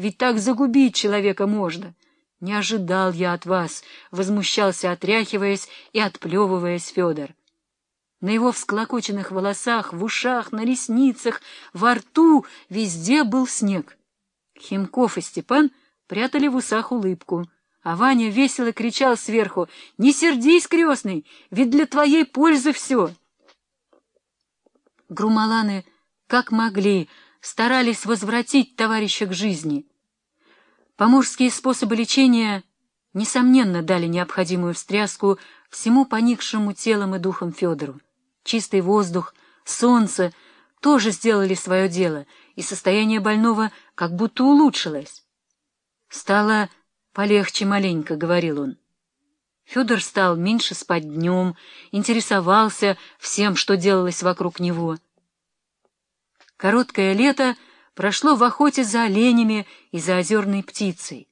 ведь так загубить человека можно. Не ожидал я от вас, — возмущался, отряхиваясь и отплевываясь Федор. На его всклокоченных волосах, в ушах, на ресницах, во рту везде был снег. Химков и Степан прятали в усах улыбку, а Ваня весело кричал сверху «Не сердись, крестный, ведь для твоей пользы все!» Грумаланы, как могли, старались возвратить товарища к жизни. Поморские способы лечения, несомненно, дали необходимую встряску всему поникшему телом и духом Федору. Чистый воздух, солнце тоже сделали свое дело, и состояние больного как будто улучшилось. «Стало полегче маленько», — говорил он. Федор стал меньше спать днем, интересовался всем, что делалось вокруг него. Короткое лето прошло в охоте за оленями и за озерной птицей.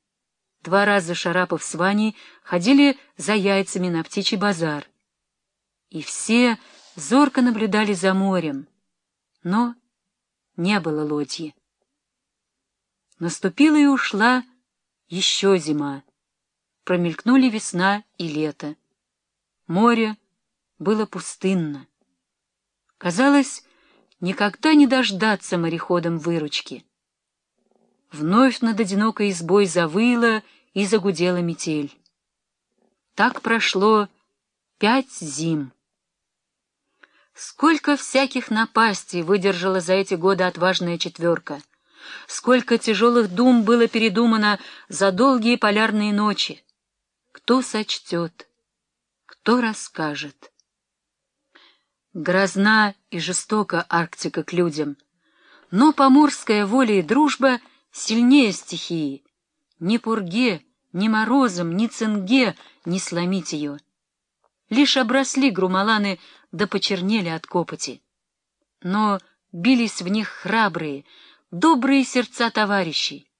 Два раза Шарапов с Ваней ходили за яйцами на птичий базар. И все зорко наблюдали за морем, но не было лодьи. Наступила и ушла еще зима. Промелькнули весна и лето. Море было пустынно. Казалось, никогда не дождаться мореходам выручки. Вновь над одинокой избой завыла и загудела метель. Так прошло пять зим. Сколько всяких напастей выдержала за эти годы отважная четверка! Сколько тяжелых дум было передумано за долгие полярные ночи! Кто сочтет? Кто расскажет? Грозна и жестока Арктика к людям, но поморская воля и дружба сильнее стихии. Ни пурге, ни морозом, ни цинге не сломить ее. Лишь обросли грумаланы да почернели от копоти. Но бились в них храбрые, добрые сердца товарищей.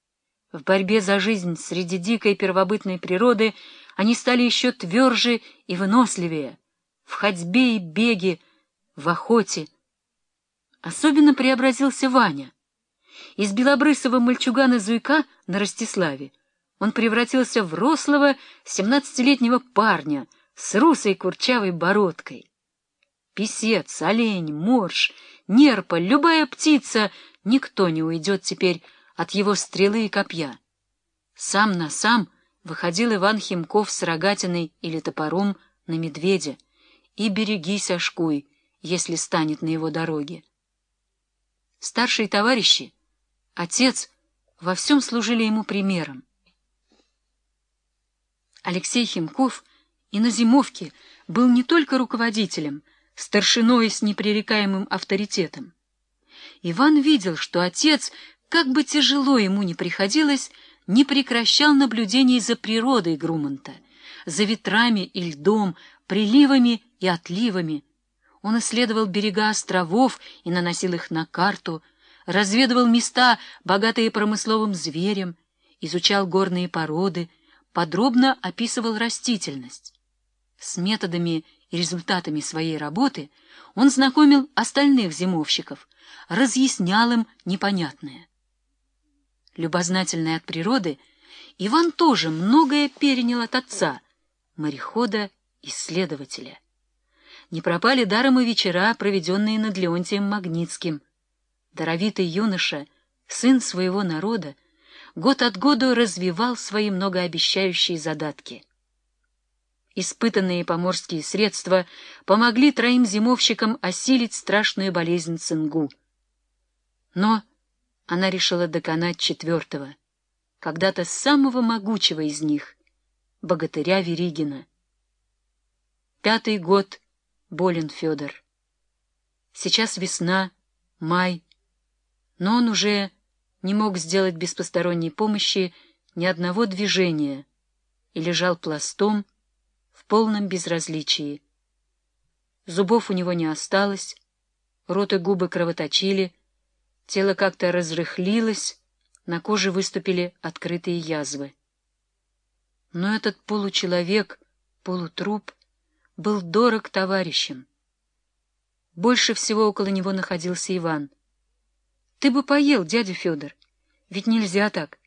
В борьбе за жизнь среди дикой первобытной природы они стали еще тверже и выносливее, в ходьбе и беге, в охоте. Особенно преобразился Ваня. Из белобрысого мальчугана-зуйка на Ростиславе он превратился в рослого семнадцатилетнего парня с русой курчавой бородкой. Песец, олень, морж, нерпа, любая птица, никто не уйдет теперь от его стрелы и копья. Сам на сам выходил Иван Химков с рогатиной или топором на медведя. И берегись, Ашкуй, если станет на его дороге. Старшие товарищи, отец, во всем служили ему примером. Алексей Химков и на зимовке был не только руководителем, старшиной с непререкаемым авторитетом. Иван видел, что отец, как бы тяжело ему ни приходилось, не прекращал наблюдений за природой Груманта, за ветрами и льдом, приливами и отливами. Он исследовал берега островов и наносил их на карту, разведывал места, богатые промысловым зверем, изучал горные породы, подробно описывал растительность. С методами и результатами своей работы он знакомил остальных зимовщиков, разъяснял им непонятное. Любознательный от природы, Иван тоже многое перенял от отца, морехода-исследователя. Не пропали даром и вечера, проведенные над Леонтием Магнитским. Даровитый юноша, сын своего народа, год от года развивал свои многообещающие задатки — Испытанные поморские средства помогли троим зимовщикам осилить страшную болезнь цингу. Но она решила доконать четвертого, когда-то самого могучего из них, богатыря Веригина. Пятый год болен Федор. Сейчас весна, май, но он уже не мог сделать без посторонней помощи ни одного движения и лежал пластом, в полном безразличии. Зубов у него не осталось, рот и губы кровоточили, тело как-то разрыхлилось, на коже выступили открытые язвы. Но этот получеловек, полутруп, был дорог товарищам. Больше всего около него находился Иван. — Ты бы поел, дядя Федор, ведь нельзя так.